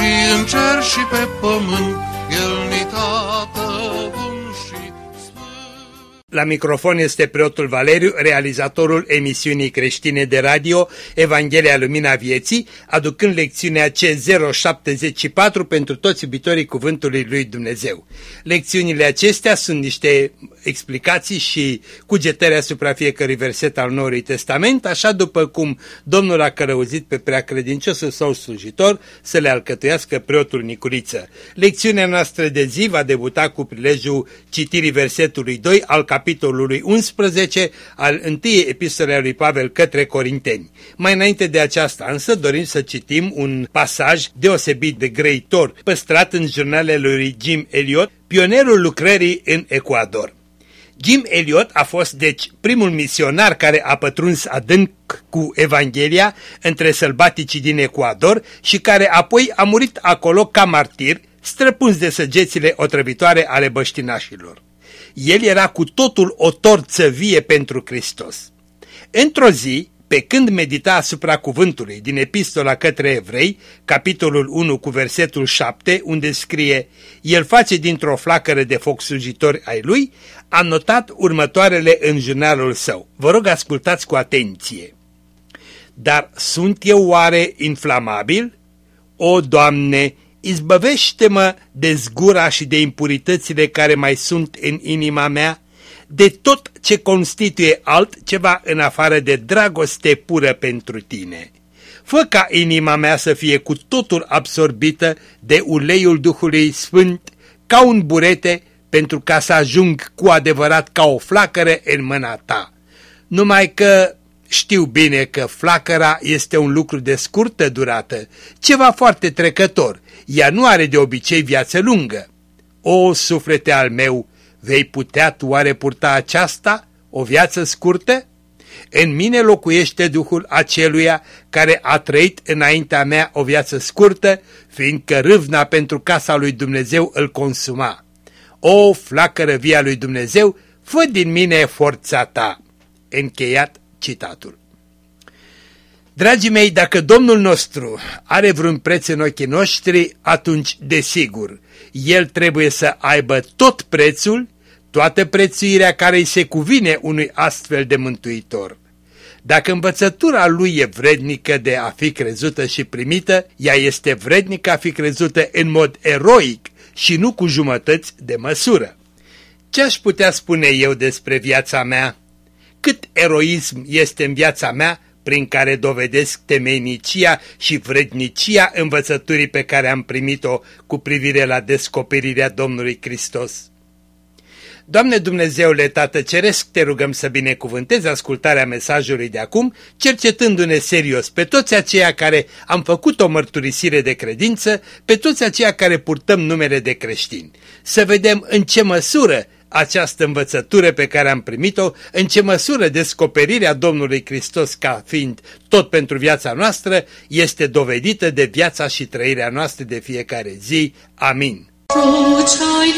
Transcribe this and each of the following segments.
și în cer și pe pământ, El ni tată la microfon este preotul Valeriu, realizatorul emisiunii creștine de radio Evanghelia Lumina Vieții, aducând lecțiunea C074 pentru toți iubitorii Cuvântului Lui Dumnezeu. Lecțiunile acestea sunt niște explicații și cugetări asupra fiecărui verset al Noului Testament, așa după cum Domnul a călăuzit pe preacredinciosul său slujitor să le alcătuiască preotul Nicuriță. Lecțiunea noastră de zi va debuta cu prilejul citirii versetului 2 al capitolului capitolului 11 al întâiei epistole a lui Pavel către Corinteni. Mai înainte de aceasta însă dorim să citim un pasaj deosebit de grăitor păstrat în jurnalele lui Jim Elliot, pionerul lucrării în Ecuador. Jim Elliot a fost deci primul misionar care a pătruns adânc cu Evanghelia între sălbaticii din Ecuador și care apoi a murit acolo ca martir, străpuns de săgețile otrăvitoare ale băștinașilor. El era cu totul o torță vie pentru Hristos. Într-o zi, pe când medita asupra cuvântului din epistola către evrei, capitolul 1 cu versetul 7, unde scrie El face dintr-o flacără de foc sujitori ai lui, a notat următoarele în jurnalul său. Vă rog ascultați cu atenție. Dar sunt eu oare inflamabil? O, Doamne, izbăvește-mă de zgura și de impuritățile care mai sunt în inima mea, de tot ce constituie altceva în afară de dragoste pură pentru tine. Fă ca inima mea să fie cu totul absorbită de uleiul Duhului Sfânt, ca un burete, pentru ca să ajung cu adevărat ca o flacără în mâna ta. Numai că știu bine că flacăra este un lucru de scurtă durată, ceva foarte trecător, ea nu are de obicei viață lungă. O, suflete al meu, vei putea tu oare purta aceasta, o viață scurtă? În mine locuiește Duhul aceluia care a trăit înaintea mea o viață scurtă, fiindcă râvna pentru casa lui Dumnezeu îl consuma. O, flacără via lui Dumnezeu, fă din mine forța ta. Încheiat citatul. Dragii mei, dacă Domnul nostru are vreun preț în ochii noștri, atunci, desigur, El trebuie să aibă tot prețul, toată prețuirea care îi se cuvine unui astfel de mântuitor. Dacă învățătura lui e vrednică de a fi crezută și primită, ea este vrednică a fi crezută în mod eroic și nu cu jumătăți de măsură. Ce aș putea spune eu despre viața mea? Cât eroism este în viața mea prin care dovedesc temenicia și vrednicia învățăturii pe care am primit-o cu privire la descoperirea Domnului Hristos. Doamne Dumnezeule Tată Ceresc, te rugăm să binecuvântezi ascultarea mesajului de acum, cercetându-ne serios pe toți aceia care am făcut o mărturisire de credință, pe toți aceia care purtăm numele de creștini. Să vedem în ce măsură această învățătură pe care am primit-o, în ce măsură descoperirea Domnului Hristos ca fiind tot pentru viața noastră este dovedită de viața și trăirea noastră de fiecare zi. Amin. Tu ce-ai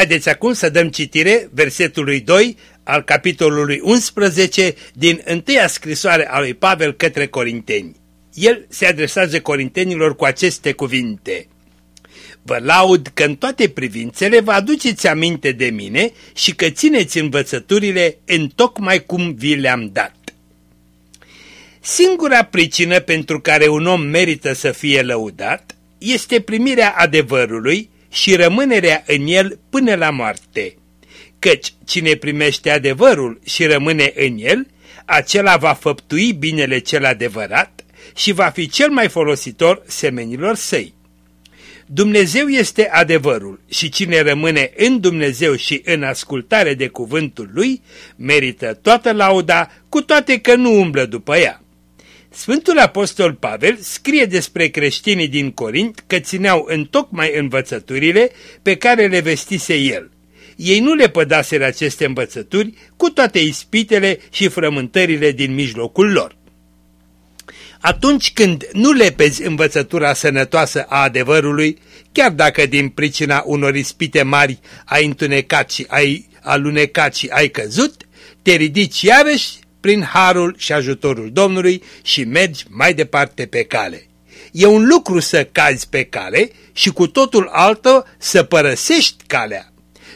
Haideți acum să dăm citire versetului 2 al capitolului 11 din întâia scrisoare a lui Pavel către Corinteni. El se adresează corintenilor cu aceste cuvinte. Vă laud că în toate privințele vă aduceți aminte de mine și că țineți învățăturile în tocmai cum vi le-am dat. Singura pricină pentru care un om merită să fie lăudat este primirea adevărului și rămânerea în el până la moarte. Căci cine primește adevărul și rămâne în el, acela va făptui binele cel adevărat și va fi cel mai folositor semenilor săi. Dumnezeu este adevărul și cine rămâne în Dumnezeu și în ascultare de cuvântul lui, merită toată lauda, cu toate că nu umblă după ea. Sfântul Apostol Pavel scrie despre creștinii din Corint că țineau în tocmai învățăturile pe care le vestise el. Ei nu le pădaseră aceste învățături cu toate ispitele și frământările din mijlocul lor. Atunci când nu lepezi învățătura sănătoasă a adevărului, chiar dacă din pricina unor ispite mari ai întunecat și ai alunecat și ai căzut, te ridici iarăși prin harul și ajutorul Domnului și mergi mai departe pe cale. E un lucru să cazi pe cale și cu totul altă să părăsești calea.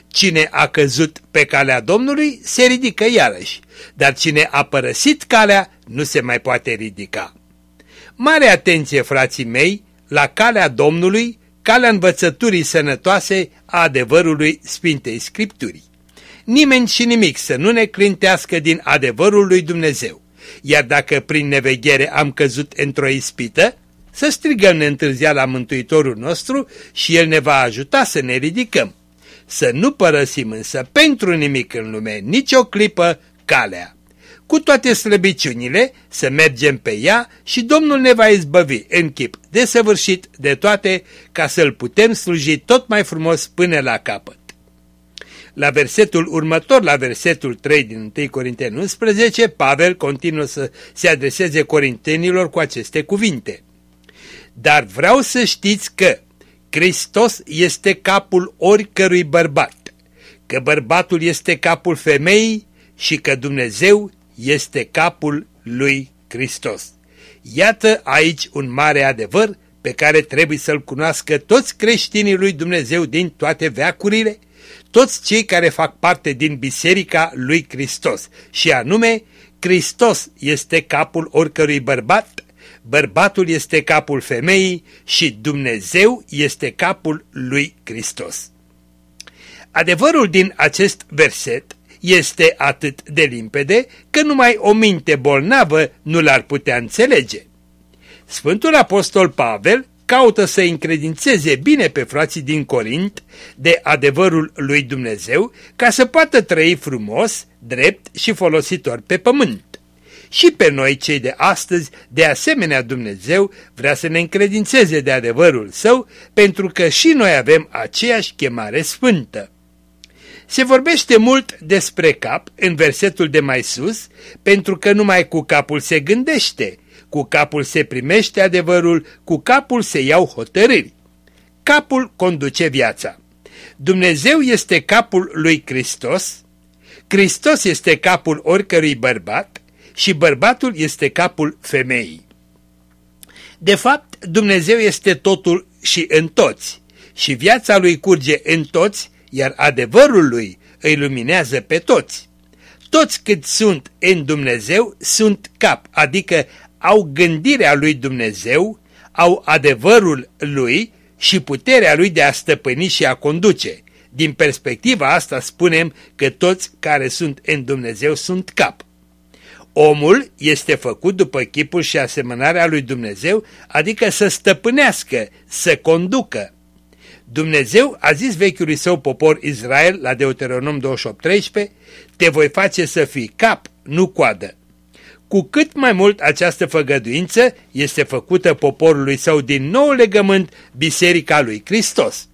Cine a căzut pe calea Domnului se ridică iarăși, dar cine a părăsit calea nu se mai poate ridica. Mare atenție, frații mei, la calea Domnului, calea învățăturii sănătoase a adevărului Sfintei Scripturii nimeni și nimic să nu ne clintească din adevărul lui Dumnezeu. Iar dacă prin neveghere am căzut într-o ispită, să strigăm la Mântuitorul nostru și El ne va ajuta să ne ridicăm. Să nu părăsim însă pentru nimic în lume, nicio clipă, calea. Cu toate slăbiciunile, să mergem pe ea și Domnul ne va izbăvi în chip desăvârșit de toate, ca să-L putem sluji tot mai frumos până la capăt. La versetul următor, la versetul 3 din 1 Corinteni 11, Pavel continuă să se adreseze corintenilor cu aceste cuvinte. Dar vreau să știți că Hristos este capul oricărui bărbat, că bărbatul este capul femeii și că Dumnezeu este capul lui Hristos. Iată aici un mare adevăr pe care trebuie să-l cunoască toți creștinii lui Dumnezeu din toate veacurile, toți cei care fac parte din Biserica lui Hristos și anume Hristos este capul oricărui bărbat, bărbatul este capul femeii și Dumnezeu este capul lui Hristos. Adevărul din acest verset este atât de limpede că numai o minte bolnavă nu l-ar putea înțelege. Sfântul Apostol Pavel caută să încredințeze bine pe frații din Corint de adevărul lui Dumnezeu ca să poată trăi frumos, drept și folositor pe pământ. Și pe noi cei de astăzi, de asemenea Dumnezeu vrea să ne încredințeze de adevărul său pentru că și noi avem aceeași chemare sfântă. Se vorbește mult despre cap în versetul de mai sus, pentru că numai cu capul se gândește, cu capul se primește adevărul, cu capul se iau hotărâri. Capul conduce viața. Dumnezeu este capul lui Hristos, Hristos este capul oricărui bărbat și bărbatul este capul femeii. De fapt, Dumnezeu este totul și în toți și viața lui curge în toți, iar adevărul lui îi luminează pe toți. Toți cât sunt în Dumnezeu sunt cap, adică au gândirea lui Dumnezeu, au adevărul lui și puterea lui de a stăpâni și a conduce. Din perspectiva asta spunem că toți care sunt în Dumnezeu sunt cap. Omul este făcut după chipul și asemănarea lui Dumnezeu, adică să stăpânească, să conducă. Dumnezeu a zis vechiului său popor Israel la Deuteronom 28.13, te voi face să fii cap, nu coadă cu cât mai mult această făgăduință este făcută poporului său din nou legământ, Biserica lui Hristos.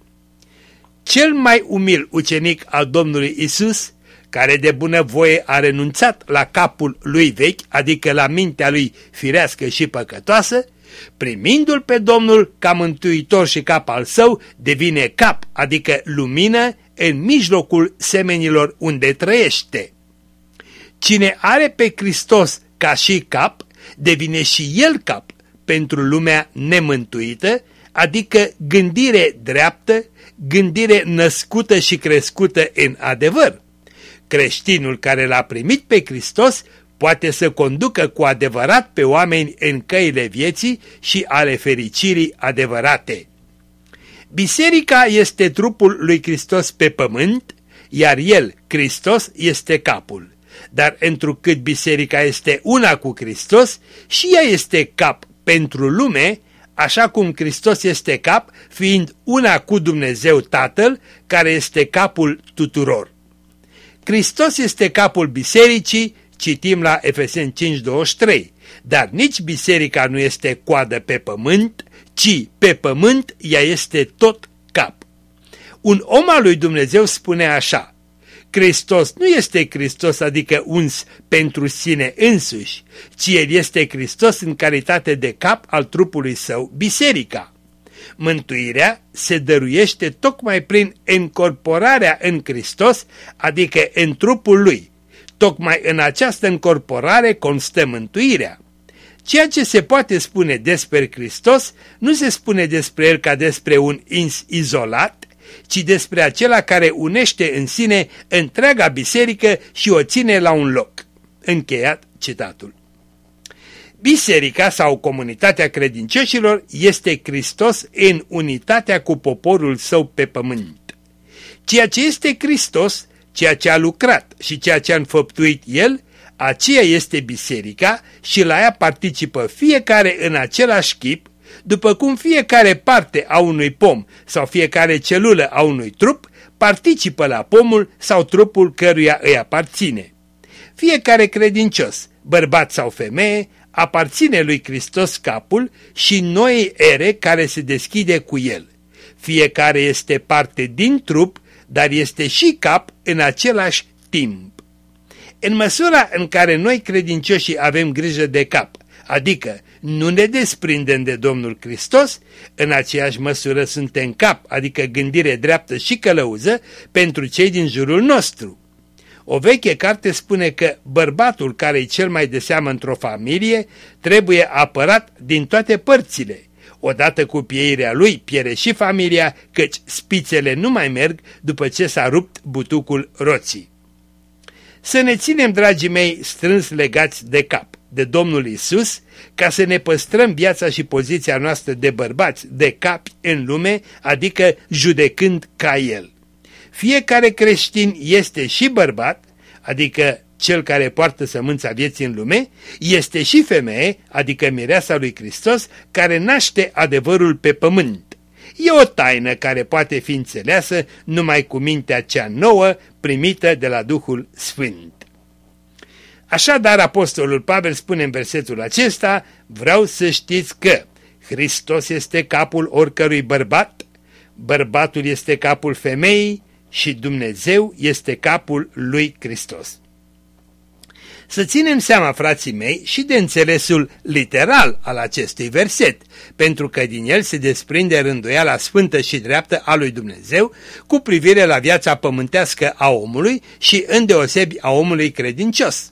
Cel mai umil ucenic al Domnului Isus, care de bunăvoie a renunțat la capul lui vechi, adică la mintea lui firească și păcătoasă, primindu-l pe Domnul ca mântuitor și cap al său, devine cap, adică lumină, în mijlocul semenilor unde trăiește. Cine are pe Hristos ca și cap, devine și el cap pentru lumea nemântuită, adică gândire dreaptă, gândire născută și crescută în adevăr. Creștinul care l-a primit pe Hristos poate să conducă cu adevărat pe oameni în căile vieții și ale fericirii adevărate. Biserica este trupul lui Hristos pe pământ, iar El, Hristos, este capul. Dar întrucât biserica este una cu Hristos, și ea este cap pentru lume, așa cum Hristos este cap, fiind una cu Dumnezeu Tatăl, care este capul tuturor. Hristos este capul bisericii, citim la Efeseni 5.23, dar nici biserica nu este coadă pe pământ, ci pe pământ ea este tot cap. Un om al lui Dumnezeu spune așa, Hristos nu este Hristos, adică uns pentru sine însuși, ci El este Hristos în calitate de cap al trupului său, biserica. Mântuirea se dăruiește tocmai prin încorporarea în Hristos, adică în trupul Lui. Tocmai în această încorporare constă mântuirea. Ceea ce se poate spune despre Hristos nu se spune despre El ca despre un ins izolat, ci despre acela care unește în sine întreaga biserică și o ține la un loc. Încheiat citatul. Biserica sau comunitatea credincioșilor este Hristos în unitatea cu poporul său pe pământ. Ceea ce este Hristos, ceea ce a lucrat și ceea ce a înfăptuit El, aceea este biserica și la ea participă fiecare în același chip, după cum fiecare parte a unui pom sau fiecare celulă a unui trup participă la pomul sau trupul căruia îi aparține. Fiecare credincios, bărbat sau femeie, aparține lui Hristos capul și noi ere care se deschide cu el. Fiecare este parte din trup, dar este și cap în același timp. În măsura în care noi credincioșii avem grijă de cap, adică nu ne desprindem de Domnul Hristos, în aceeași măsură suntem cap, adică gândire dreaptă și călăuză pentru cei din jurul nostru. O veche carte spune că bărbatul care e cel mai de seamă într-o familie trebuie apărat din toate părțile. Odată cu pieirea lui piere și familia, căci spițele nu mai merg după ce s-a rupt butucul roții. Să ne ținem, dragii mei, strâns legați de cap de Domnul Isus, ca să ne păstrăm viața și poziția noastră de bărbați, de capi în lume, adică judecând ca El. Fiecare creștin este și bărbat, adică cel care poartă sămânța vieții în lume, este și femeie, adică mireasa lui Hristos, care naște adevărul pe pământ. E o taină care poate fi înțeleasă numai cu mintea cea nouă primită de la Duhul Sfânt. Așadar, Apostolul Pavel spune în versetul acesta, vreau să știți că Hristos este capul oricărui bărbat, bărbatul este capul femeii și Dumnezeu este capul lui Hristos. Să ținem seama, frații mei, și de înțelesul literal al acestui verset, pentru că din el se desprinde rânduiala sfântă și dreaptă a lui Dumnezeu cu privire la viața pământească a omului și îndeosebi a omului credincios.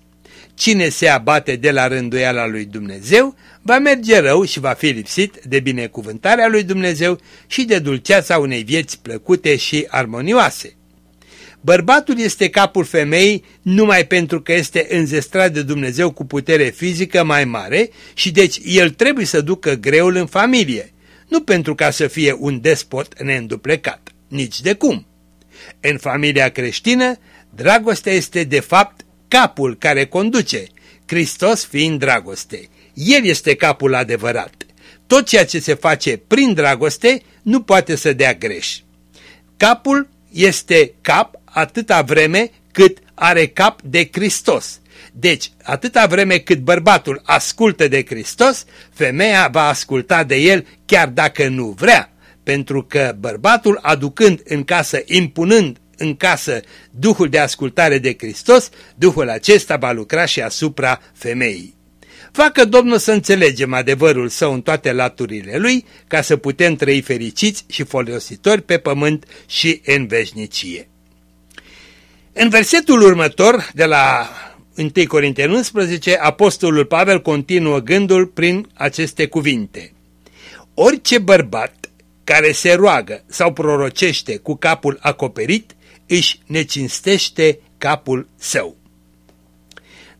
Cine se abate de la rânduiala lui Dumnezeu va merge rău și va fi lipsit de binecuvântarea lui Dumnezeu și de dulceața unei vieți plăcute și armonioase. Bărbatul este capul femeii numai pentru că este înzestrat de Dumnezeu cu putere fizică mai mare și deci el trebuie să ducă greul în familie, nu pentru ca să fie un despot neînduplecat, nici de cum. În familia creștină, dragostea este de fapt capul care conduce, Hristos fiind dragoste. El este capul adevărat. Tot ceea ce se face prin dragoste nu poate să dea greș. Capul este cap atâta vreme cât are cap de Hristos. Deci, atâta vreme cât bărbatul ascultă de Hristos, femeia va asculta de el chiar dacă nu vrea, pentru că bărbatul aducând în casă, impunând în casă Duhul de ascultare de Hristos, Duhul acesta va lucra și asupra femeii. Facă Domnul să înțelegem adevărul său în toate laturile lui, ca să putem trăi fericiți și folositori pe pământ și în veșnicie. În versetul următor, de la 1 Corinteni 11, Apostolul Pavel continuă gândul prin aceste cuvinte. Orice bărbat care se roagă sau prorocește cu capul acoperit, își necinstește capul său.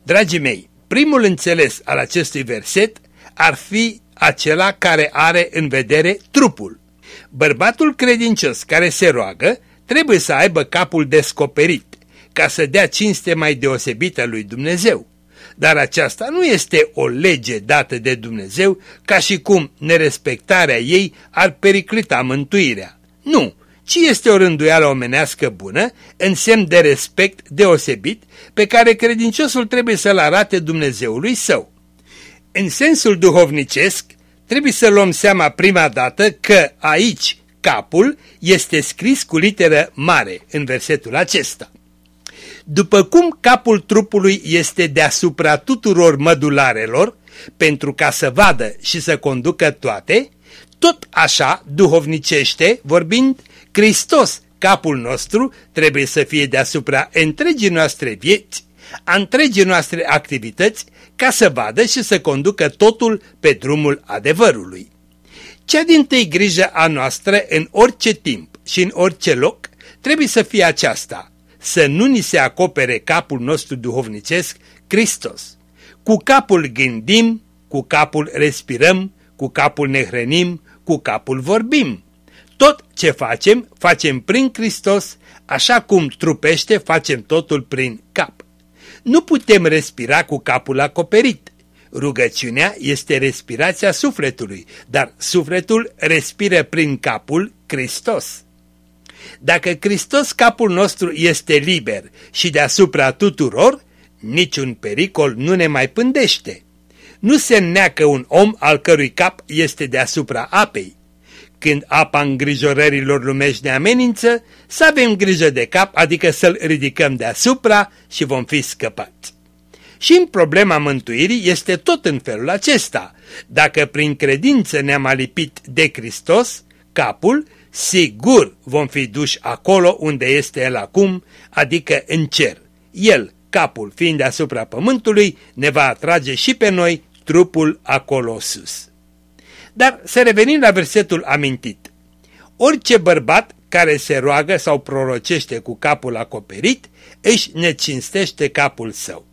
Dragii mei, primul înțeles al acestui verset ar fi acela care are în vedere trupul. Bărbatul credincios care se roagă trebuie să aibă capul descoperit, ca să dea cinste mai deosebită lui Dumnezeu. Dar aceasta nu este o lege dată de Dumnezeu ca și cum nerespectarea ei ar periclita mântuirea. Nu, ci este o rânduială omenească bună, în semn de respect deosebit, pe care credinciosul trebuie să-l arate Dumnezeului său. În sensul duhovnicesc, trebuie să luăm seama prima dată că aici capul este scris cu literă mare în versetul acesta. După cum capul trupului este deasupra tuturor mădularelor, pentru ca să vadă și să conducă toate, tot așa, duhovnicește vorbind, Hristos, capul nostru, trebuie să fie deasupra întregii noastre vieți, a întregii noastre activități, ca să vadă și să conducă totul pe drumul adevărului. Cea din tâi grijă a noastră în orice timp și în orice loc trebuie să fie aceasta, să nu ni se acopere capul nostru duhovnicesc, Hristos. Cu capul gândim, cu capul respirăm, cu capul ne hrănim, cu capul vorbim. Tot ce facem, facem prin Hristos, așa cum trupește, facem totul prin cap. Nu putem respira cu capul acoperit. Rugăciunea este respirația sufletului, dar sufletul respiră prin capul Hristos. Dacă Hristos capul nostru este liber și deasupra tuturor, niciun pericol nu ne mai pândește. Nu se neacă un om al cărui cap este deasupra apei. Când apa îngrijorărilor lumești ne amenință, să avem grijă de cap, adică să-l ridicăm deasupra și vom fi scăpați. Și în problema mântuirii este tot în felul acesta. Dacă prin credință ne-am alipit de Hristos, capul, sigur vom fi duși acolo unde este El acum, adică în cer. El, capul fiind deasupra pământului, ne va atrage și pe noi trupul acolo sus. Dar să revenim la versetul amintit. Orice bărbat care se roagă sau prorocește cu capul acoperit, își necinstește capul său.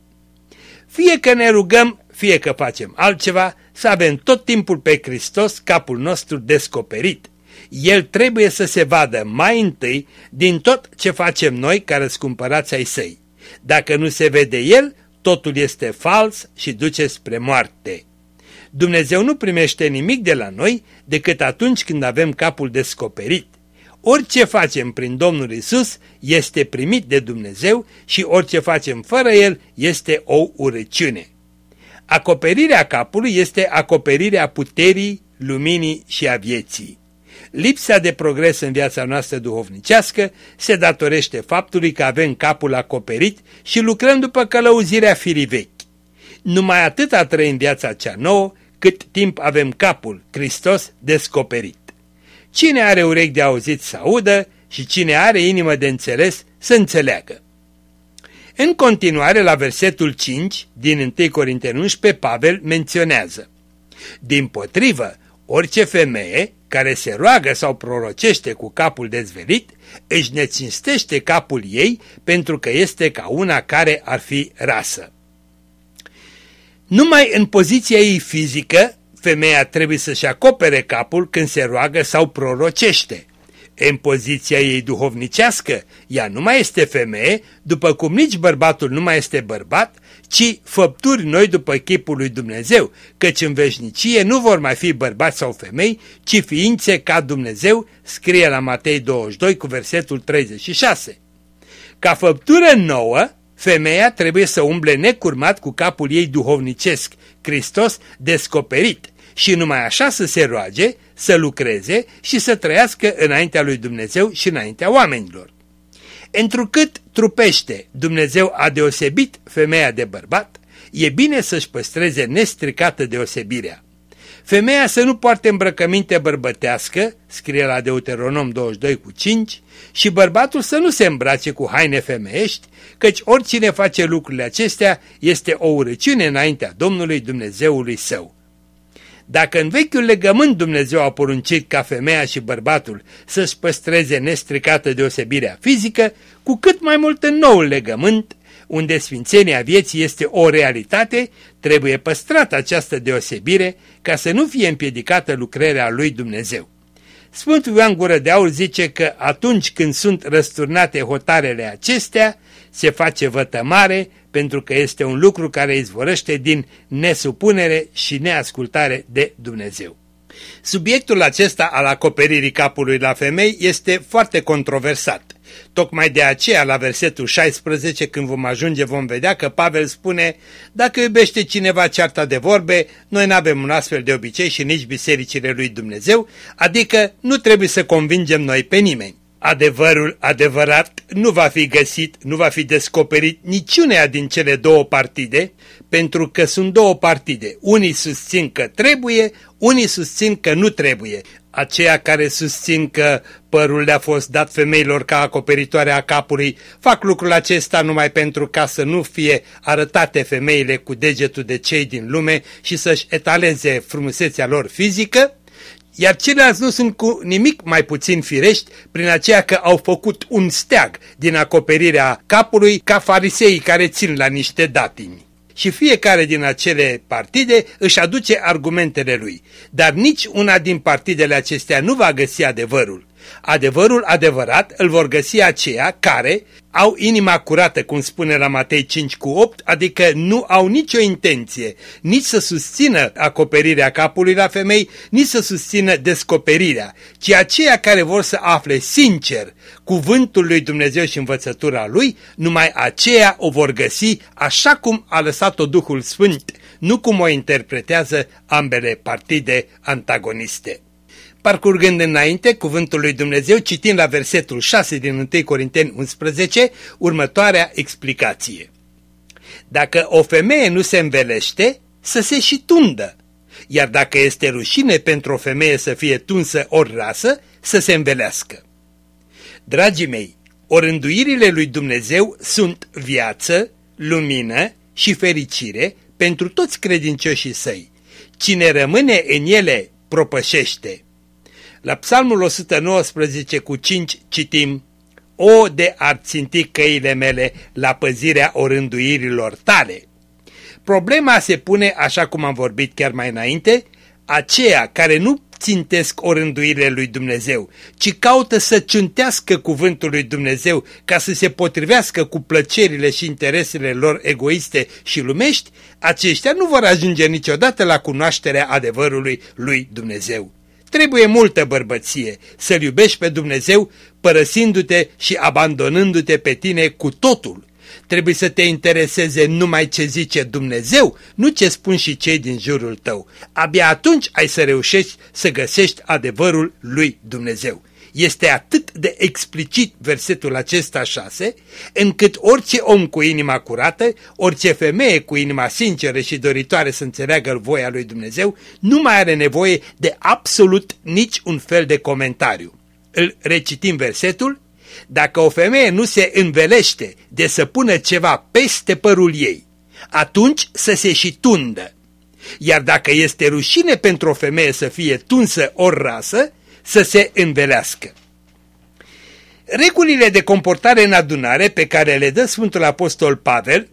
Fie că ne rugăm, fie că facem altceva, să avem tot timpul pe Hristos capul nostru descoperit. El trebuie să se vadă mai întâi din tot ce facem noi ca răscumpărați ai săi. Dacă nu se vede El, totul este fals și duce spre moarte. Dumnezeu nu primește nimic de la noi decât atunci când avem capul descoperit. Orice facem prin Domnul Isus este primit de Dumnezeu și orice facem fără El este o urăciune. Acoperirea capului este acoperirea puterii, luminii și a vieții. Lipsa de progres în viața noastră duhovnicească se datorește faptului că avem capul acoperit și lucrăm după călăuzirea firii vechi. Numai atât trăim viața cea nouă cât timp avem capul, Hristos, descoperit. Cine are urechi de auzit să audă și cine are inimă de înțeles să înțeleagă. În continuare, la versetul 5 din 1 Corinteni 11, Pavel menționează Din potrivă, orice femeie care se roagă sau prorocește cu capul dezvelit, își necinstește capul ei pentru că este ca una care ar fi rasă. Numai în poziția ei fizică, femeia trebuie să-și acopere capul când se roagă sau prorocește. În poziția ei duhovnicească, ea nu mai este femeie, după cum nici bărbatul nu mai este bărbat, ci făpturi noi după chipul lui Dumnezeu, căci în veșnicie nu vor mai fi bărbați sau femei, ci ființe ca Dumnezeu, scrie la Matei 22 cu versetul 36. Ca făptură nouă, femeia trebuie să umble necurmat cu capul ei duhovnicesc, Hristos descoperit, și numai așa să se roage, să lucreze și să trăiască înaintea lui Dumnezeu și înaintea oamenilor. Întrucât trupește Dumnezeu a deosebit femeia de bărbat, e bine să-și păstreze nestricată deosebirea. Femeia să nu poarte îmbrăcăminte bărbătească, scrie la Deuteronom 22 cu 5, și bărbatul să nu se îmbrace cu haine femeiești, căci oricine face lucrurile acestea este o urăciune înaintea Domnului Dumnezeului său. Dacă în vechiul legământ Dumnezeu a poruncit ca femeia și bărbatul să-și păstreze nestricată deosebirea fizică, cu cât mai mult în noul legământ, unde sfințenia vieții este o realitate, trebuie păstrată această deosebire ca să nu fie împiedicată lucrarea lui Dumnezeu. Sfântul Ioan Gură de Aur zice că atunci când sunt răsturnate hotarele acestea, se face vătămare pentru că este un lucru care izvorăște din nesupunere și neascultare de Dumnezeu. Subiectul acesta al acoperirii capului la femei este foarte controversat. Tocmai de aceea, la versetul 16, când vom ajunge, vom vedea că Pavel spune Dacă iubește cineva cearta de vorbe, noi nu avem un astfel de obicei și nici bisericile lui Dumnezeu, adică nu trebuie să convingem noi pe nimeni. Adevărul adevărat nu va fi găsit, nu va fi descoperit niciunea din cele două partide, pentru că sunt două partide. Unii susțin că trebuie, unii susțin că nu trebuie. Aceia care susțin că părul le-a fost dat femeilor ca acoperitoare a capului fac lucrul acesta numai pentru ca să nu fie arătate femeile cu degetul de cei din lume și să-și etaleze frumusețea lor fizică, iar ceilalți nu sunt cu nimic mai puțin firești prin aceea că au făcut un steag din acoperirea capului ca fariseii care țin la niște datini. Și fiecare din acele partide își aduce argumentele lui, dar nici una din partidele acestea nu va găsi adevărul. Adevărul adevărat îl vor găsi aceia care au inima curată, cum spune la Matei 5 cu 8, adică nu au nicio intenție nici să susțină acoperirea capului la femei, nici să susțină descoperirea, ci aceia care vor să afle sincer cuvântul lui Dumnezeu și învățătura lui, numai aceea o vor găsi așa cum a lăsat-o Duhul Sfânt, nu cum o interpretează ambele partide antagoniste. Parcurgând înainte cuvântul lui Dumnezeu, citind la versetul 6 din 1 Corinteni 11, următoarea explicație. Dacă o femeie nu se învelește, să se și tundă, iar dacă este rușine pentru o femeie să fie tunsă ori rasă, să se învelească. Dragii mei, orânduirile lui Dumnezeu sunt viață, lumină și fericire pentru toți credincioșii săi. Cine rămâne în ele propășește. La psalmul 119 cu 5 citim O de ar ținti căile mele la păzirea orânduirilor tale. Problema se pune, așa cum am vorbit chiar mai înainte, aceea care nu țintesc orânduirile lui Dumnezeu, ci caută să ciuntească cuvântul lui Dumnezeu ca să se potrivească cu plăcerile și interesele lor egoiste și lumești, aceștia nu vor ajunge niciodată la cunoașterea adevărului lui Dumnezeu. Trebuie multă bărbăție să-L iubești pe Dumnezeu părăsindu-te și abandonându-te pe tine cu totul. Trebuie să te intereseze numai ce zice Dumnezeu, nu ce spun și cei din jurul tău. Abia atunci ai să reușești să găsești adevărul lui Dumnezeu. Este atât de explicit versetul acesta 6, încât orice om cu inima curată, orice femeie cu inima sinceră și doritoare să înțeleagă voia lui Dumnezeu, nu mai are nevoie de absolut nici un fel de comentariu. Îl recitim versetul, dacă o femeie nu se învelește de să pună ceva peste părul ei, atunci să se și tundă. Iar dacă este rușine pentru o femeie să fie tunsă ori rasă, să se învelească. Regulile de comportare în adunare pe care le dă Sfântul Apostol Pavel,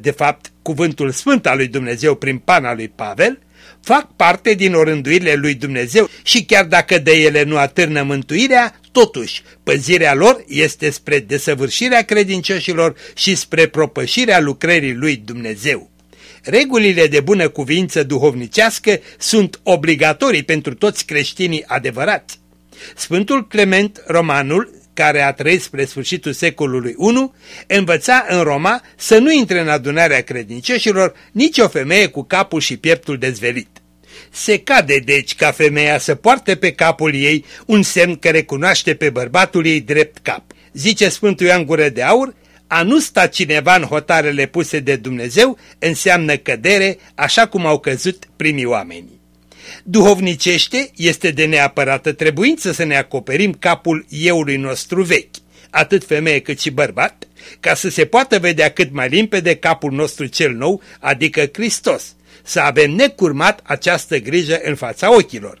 de fapt cuvântul sfânt al lui Dumnezeu prin pana lui Pavel, fac parte din orânduirile lui Dumnezeu și chiar dacă de ele nu atârnă mântuirea, totuși păzirea lor este spre desăvârșirea credincioșilor și spre propășirea lucrării lui Dumnezeu. Regulile de bună cuvință duhovnicească sunt obligatorii pentru toți creștinii adevărați. Sfântul Clement Romanul, care a trăit spre sfârșitul secolului I, învăța în Roma să nu intre în adunarea credincioșilor nici o femeie cu capul și pieptul dezvelit. Se cade deci ca femeia să poarte pe capul ei un semn care recunoaște pe bărbatul ei drept cap. Zice Sfântul Ioan Gură de Aur, a nu sta cineva în hotarele puse de Dumnezeu înseamnă cădere, așa cum au căzut primii oameni. Duhovnicește este de neapărată trebuință să ne acoperim capul euului nostru vechi, atât femeie cât și bărbat, ca să se poată vedea cât mai limpede capul nostru cel nou, adică Hristos, să avem necurmat această grijă în fața ochilor.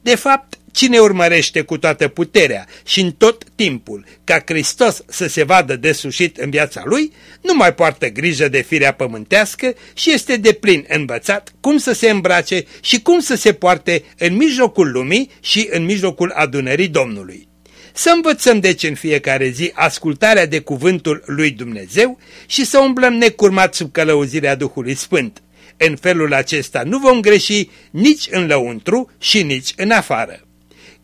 De fapt, cine urmărește cu toată puterea și în tot timpul ca Hristos să se vadă desușit în viața lui, nu mai poartă grijă de firea pământească și este de plin învățat cum să se îmbrace și cum să se poarte în mijlocul lumii și în mijlocul adunării Domnului. Să învățăm deci în fiecare zi ascultarea de cuvântul lui Dumnezeu și să umblăm necurmat sub călăuzirea Duhului Sfânt. În felul acesta nu vom greși nici în lăuntru și nici în afară.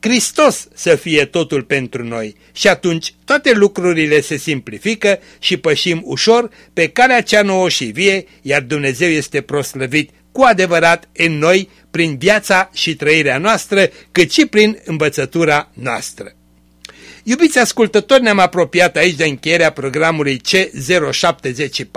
Hristos să fie totul pentru noi și atunci toate lucrurile se simplifică și pășim ușor pe calea cea nouă și vie, iar Dumnezeu este proslăvit cu adevărat în noi prin viața și trăirea noastră, cât și prin învățătura noastră. Iubiți ascultători, ne-am apropiat aici de încheierea programului C074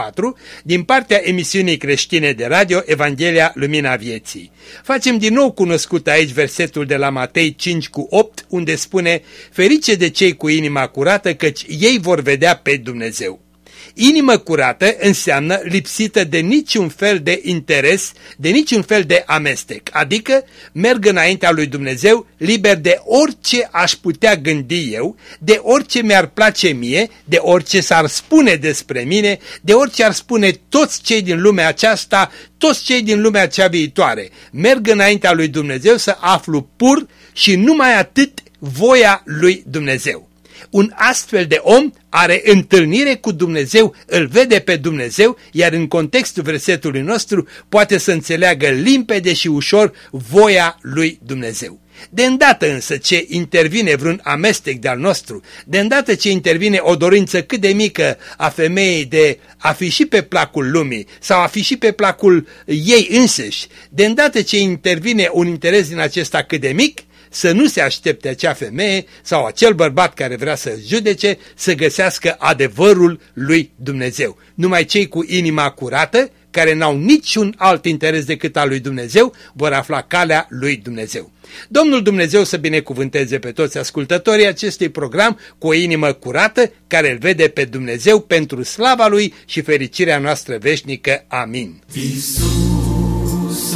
din partea emisiunii creștine de radio Evanghelia Lumina Vieții. Facem din nou cunoscut aici versetul de la Matei 5 cu 8 unde spune Ferice de cei cu inima curată căci ei vor vedea pe Dumnezeu. Inimă curată înseamnă lipsită de niciun fel de interes, de niciun fel de amestec, adică merg înaintea lui Dumnezeu liber de orice aș putea gândi eu, de orice mi-ar place mie, de orice s-ar spune despre mine, de orice ar spune toți cei din lumea aceasta, toți cei din lumea cea viitoare. Merg înaintea lui Dumnezeu să aflu pur și numai atât voia lui Dumnezeu. Un astfel de om are întâlnire cu Dumnezeu, îl vede pe Dumnezeu, iar în contextul versetului nostru poate să înțeleagă limpede și ușor voia lui Dumnezeu. De îndată însă ce intervine vreun amestec de-al nostru, de îndată ce intervine o dorință cât de mică a femeii de a fi și pe placul lumii sau a fi și pe placul ei însăși, de îndată ce intervine un interes din acesta cât de mic, să nu se aștepte acea femeie sau acel bărbat care vrea să judece să găsească adevărul lui Dumnezeu. Numai cei cu inima curată, care n-au niciun alt interes decât al lui Dumnezeu, vor afla calea lui Dumnezeu. Domnul Dumnezeu să binecuvânteze pe toți ascultătorii acestui program cu o inimă curată care îl vede pe Dumnezeu pentru slava Lui și fericirea noastră veșnică. Amin. Iisus,